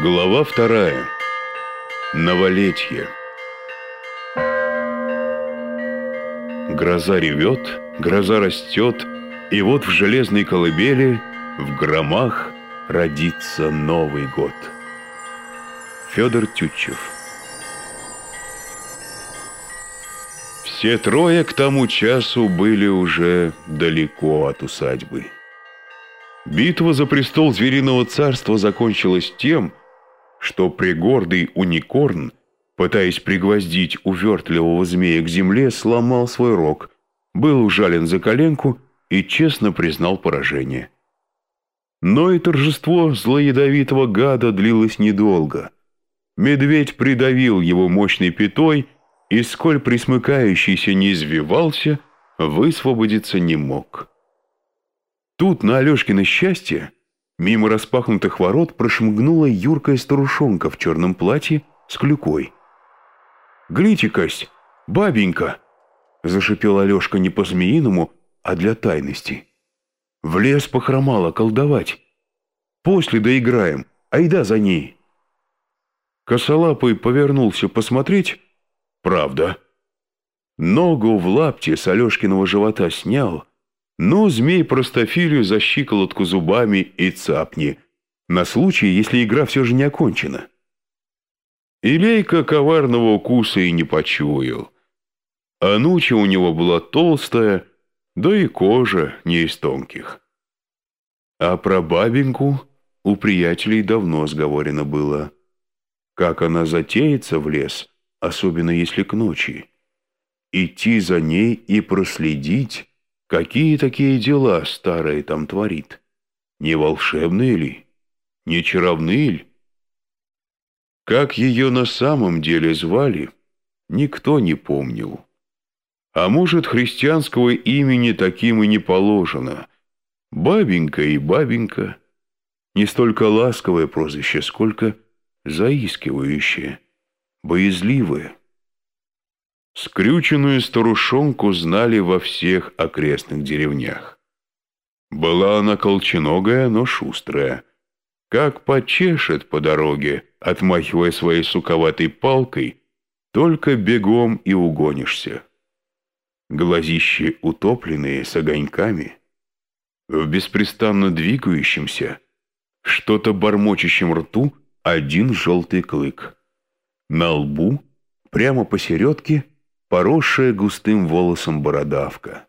Глава вторая. Новолетье. Гроза ревет, гроза растет, и вот в железной колыбели, в громах родится Новый год. Федор Тютчев. Все трое к тому часу были уже далеко от усадьбы. Битва за престол Звериного царства закончилась тем, что пригордый уникорн, пытаясь пригвоздить увертливого змея к земле, сломал свой рог, был ужален за коленку и честно признал поражение. Но и торжество злоядовитого гада длилось недолго. Медведь придавил его мощной пятой, и, сколь присмыкающийся не извивался, высвободиться не мог. Тут, на Алешкино счастье, мимо распахнутых ворот прошмыгнула юркая старушонка в черном платье с клюкой. «Глите-кась, бабенька!» — зашипел Алешка не по-змеиному, а для тайности. «В лес похромала колдовать. После доиграем, айда за ней!» Косолапый повернулся посмотреть. «Правда». Ногу в лапте с Алешкиного живота снял — но змей простофилию за щиколотку зубами и цапни, на случай, если игра все же не окончена. Илейка коварного укуса и не почуял. Ануча у него была толстая, да и кожа не из тонких. А про бабеньку у приятелей давно сговорено было. Как она затеется в лес, особенно если к ночи. Идти за ней и проследить, Какие такие дела старые там творит? Не волшебные ли? Не чаровные ли? Как ее на самом деле звали, никто не помнил. А может, христианского имени таким и не положено. Бабенька и бабенька. Не столько ласковое прозвище, сколько заискивающее, боязливое. Скрюченную старушонку знали во всех окрестных деревнях. Была она колченогая, но шустрая. Как почешет по дороге, отмахивая своей суковатой палкой, только бегом и угонишься. Глазищи утопленные с огоньками, в беспрестанно двигающемся, что-то бормочущем рту один желтый клык. На лбу, прямо посередке, поросшая густым волосом бородавка.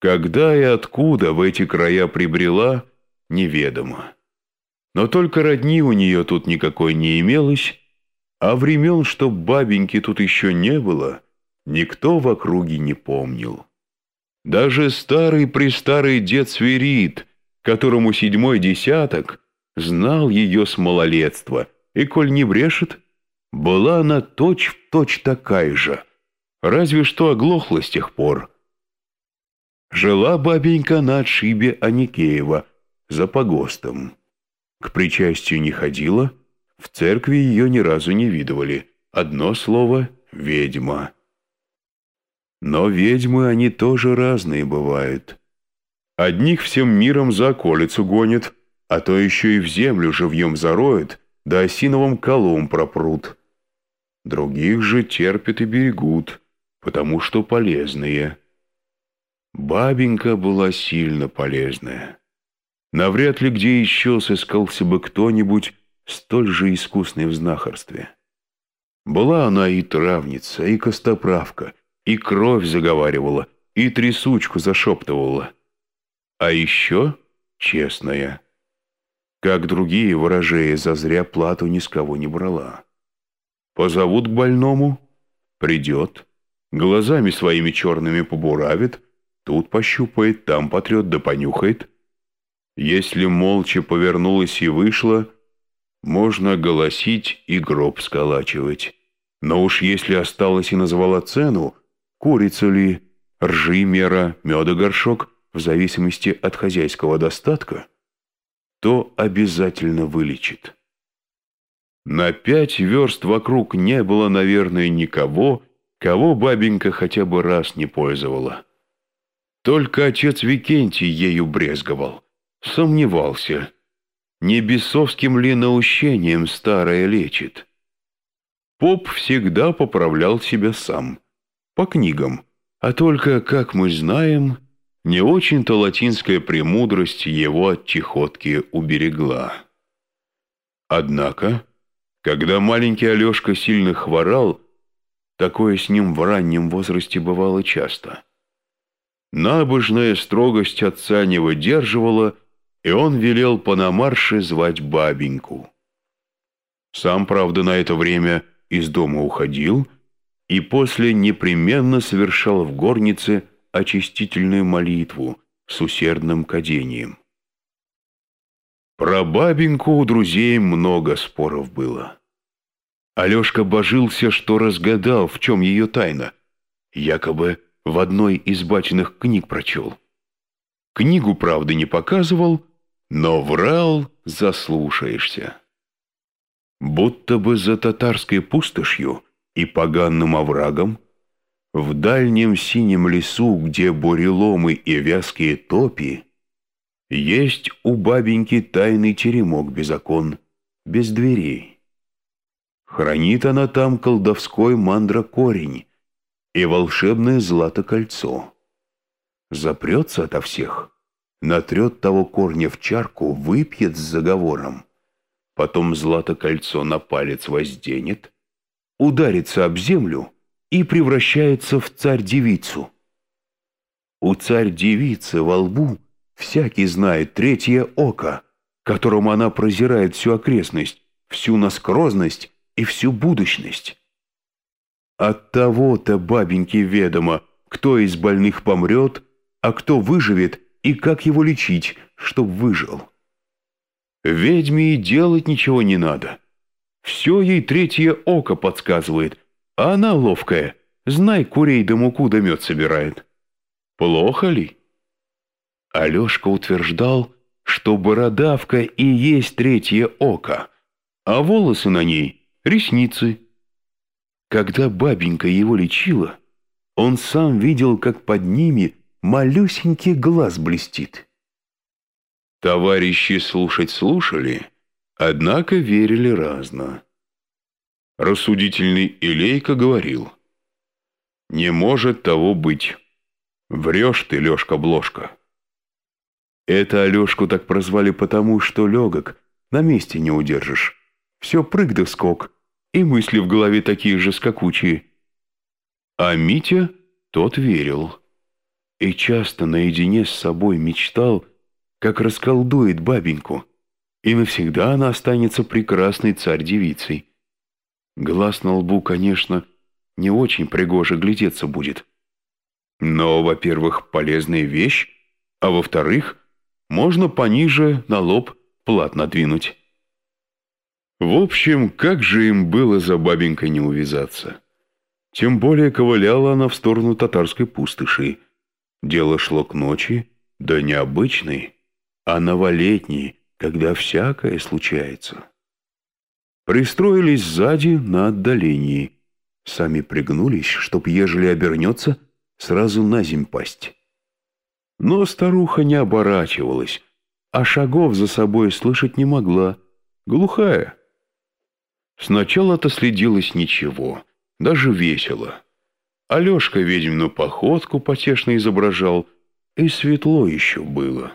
Когда и откуда в эти края прибрела, неведомо. Но только родни у нее тут никакой не имелось, а времен, чтоб бабеньки тут еще не было, никто в округе не помнил. Даже старый-престарый дед Свирит, которому седьмой десяток, знал ее с малолетства, и, коль не брешет, была она точь-в-точь точь такая же, разве что оглохла с тех пор. Жила бабенька на отшибе Аникеева, за погостом. К причастию не ходила, в церкви ее ни разу не видывали. Одно слово — ведьма. Но ведьмы они тоже разные бывают. Одних всем миром за околицу гонят, а то еще и в землю живьем зароют, да осиновым колом пропрут. Других же терпят и берегут, потому что полезные. Бабенька была сильно полезная. Навряд ли где еще сыскался бы кто-нибудь столь же искусный в знахарстве. Была она и травница, и костоправка, и кровь заговаривала, и трясучку зашептывала. А еще честная. Как другие ворожеи, зазря плату ни с кого не брала. Позовут к больному, придет, глазами своими черными побуравит, тут пощупает, там потрет да понюхает. Если молча повернулась и вышла, можно голосить и гроб сколачивать. Но уж если осталась и назвала цену, курица ли, ржи мера, меда горшок, в зависимости от хозяйского достатка, то обязательно вылечит. На пять верст вокруг не было, наверное, никого, кого бабенька хотя бы раз не пользовала. Только отец Викентий ею брезговал, сомневался. не бесовским ли наущением старое лечит. Поп всегда поправлял себя сам, по книгам, а только, как мы знаем, не очень-то латинская премудрость его от чехотки уберегла. Однако, когда маленький Алешка сильно хворал, такое с ним в раннем возрасте бывало часто. Набожная строгость отца не выдерживала, и он велел Панамарше звать бабеньку. Сам, правда, на это время из дома уходил и после непременно совершал в горнице очистительную молитву с усердным кадением. Про бабеньку у друзей много споров было. Алешка божился, что разгадал, в чем ее тайна. Якобы в одной из бачных книг прочел. Книгу, правда, не показывал, но врал заслушаешься. Будто бы за татарской пустошью и поганным оврагом, в дальнем синем лесу, где буреломы и вязкие топи, есть у бабеньки тайный теремок без окон, без дверей. Хранит она там колдовской мандракорень и волшебное злато-кольцо. Запрется ото всех, натрет того корня в чарку, выпьет с заговором. Потом злато-кольцо на палец возденет, ударится об землю и превращается в царь-девицу. У царь-девицы во лбу всякий знает третье око, которому она прозирает всю окрестность, всю наскрозность и всю будущность. От того-то бабеньке ведомо, кто из больных помрет, а кто выживет и как его лечить, чтоб выжил. Ведьме и делать ничего не надо. Все ей третье око подсказывает, а она ловкая, знай, курей да муку да мед собирает. Плохо ли? Алешка утверждал, что бородавка и есть третье око, а волосы на ней — ресницы. Когда бабенька его лечила, он сам видел, как под ними малюсенький глаз блестит. Товарищи слушать слушали, однако верили разно. Рассудительный Илейка говорил, «Не может того быть. Врешь ты, Лешка-блошка». Это Алешку так прозвали потому, что легок, на месте не удержишь. Все прыг да скок, и мысли в голове такие же скакучие. А Митя тот верил и часто наедине с собой мечтал, как расколдует бабеньку, и навсегда она останется прекрасной царь-девицей. Глаз на лбу, конечно, не очень пригоже глядеться будет. Но, во-первых, полезная вещь, а во-вторых, можно пониже на лоб плат надвинуть. В общем, как же им было за бабенькой не увязаться? Тем более ковыляла она в сторону татарской пустоши, Дело шло к ночи, да не обычной, а новолетней, когда всякое случается. Пристроились сзади на отдалении, сами пригнулись, чтоб, ежели обернется, сразу на земь пасть. Но старуха не оборачивалась, а шагов за собой слышать не могла, глухая. Сначала-то следилось ничего, даже весело. Алешка ведьмину походку потешно изображал, и светло еще было.